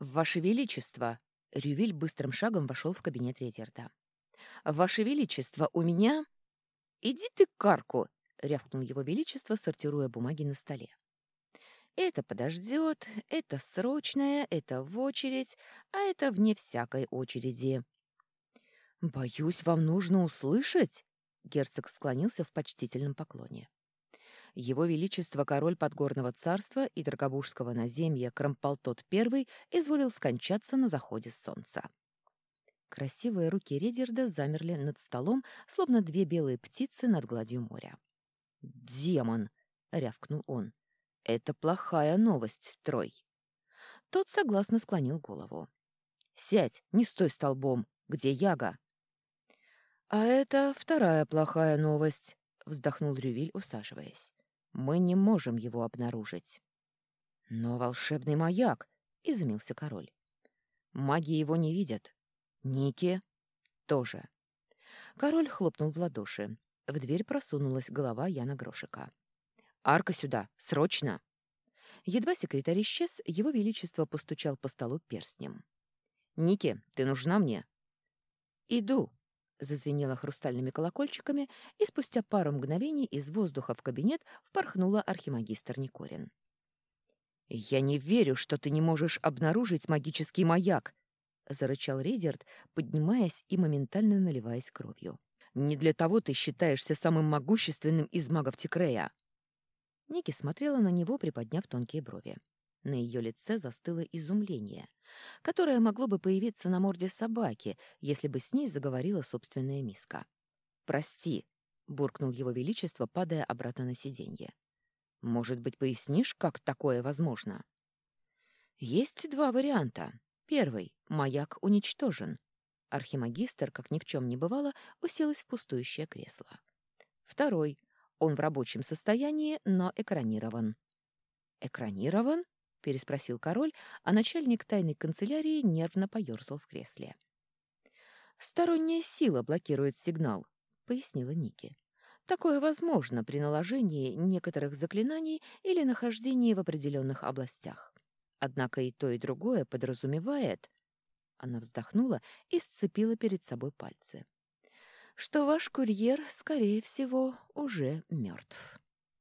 «Ваше Величество!» Рювиль быстрым шагом вошел в кабинет Резерда. «Ваше Величество, у меня...» «Иди ты к карку!» — рявкнул его Величество, сортируя бумаги на столе. «Это подождет, это срочное, это в очередь, а это вне всякой очереди». «Боюсь, вам нужно услышать!» — герцог склонился в почтительном поклоне. Его Величество король Подгорного царства и Драгобужского наземья Крамполтот I изволил скончаться на заходе солнца. Красивые руки Редерда замерли над столом, словно две белые птицы над гладью моря. «Демон!» — рявкнул он. «Это плохая новость, Трой». Тот согласно склонил голову. «Сядь, не стой столбом. Где Яга?» «А это вторая плохая новость», — вздохнул Рювиль, усаживаясь. Мы не можем его обнаружить. Но волшебный маяк, изумился король. Маги его не видят. Ники тоже. Король хлопнул в ладоши. В дверь просунулась голова Яна Грошика. «Арка сюда! Срочно!» Едва секретарь исчез, его величество постучал по столу перстнем. «Ники, ты нужна мне?» «Иду», зазвенела хрустальными колокольчиками, и спустя пару мгновений из воздуха в кабинет впорхнула архимагистр Никорин. «Я не верю, что ты не можешь обнаружить магический маяк!» — зарычал Рейдерт, поднимаясь и моментально наливаясь кровью. «Не для того ты считаешься самым могущественным из магов Тикрея!» Ники смотрела на него, приподняв тонкие брови. На ее лице застыло изумление, которое могло бы появиться на морде собаки, если бы с ней заговорила собственная миска. «Прости», — буркнул его величество, падая обратно на сиденье. «Может быть, пояснишь, как такое возможно?» «Есть два варианта. Первый — маяк уничтожен». Архимагистр, как ни в чем не бывало, уселась в пустующее кресло. Второй — он в рабочем состоянии, но экранирован. «Экранирован?» — переспросил король, а начальник тайной канцелярии нервно поерзал в кресле. «Сторонняя сила блокирует сигнал», — пояснила Ники. «Такое возможно при наложении некоторых заклинаний или нахождении в определенных областях. Однако и то, и другое подразумевает...» Она вздохнула и сцепила перед собой пальцы. «Что ваш курьер, скорее всего, уже мертв».